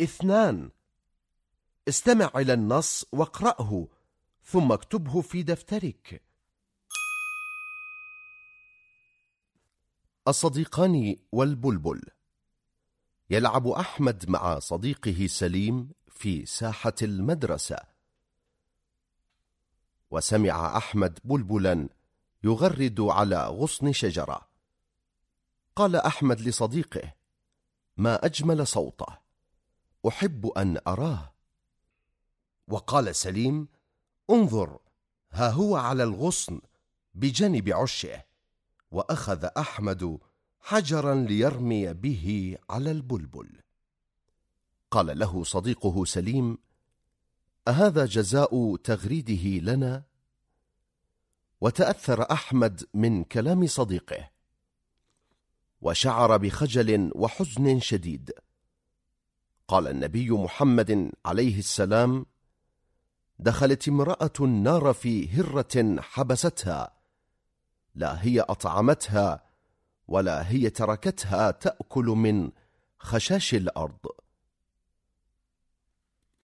اثنان. استمع إلى النص واقرأه ثم اكتبه في دفترك. الصديقان والبلبل. يلعب أحمد مع صديقه سليم في ساحة المدرسة. وسمع أحمد بلبلا يغرد على غصن شجرة. قال أحمد لصديقه ما أجمل صوته. أحب أن أراه. وقال سليم انظر ها هو على الغصن بجانب عشه وأخذ أحمد حجرا ليرمي به على البلبل. قال له صديقه سليم أهذا جزاء تغريده لنا؟ وتأثر أحمد من كلام صديقه. وشعر بخجل وحزن شديد. قال النبي محمد عليه السلام دخلت امرأة النار في هرة حبستها لا هي أطعمتها ولا هي تركتها تأكل من خشاش الأرض.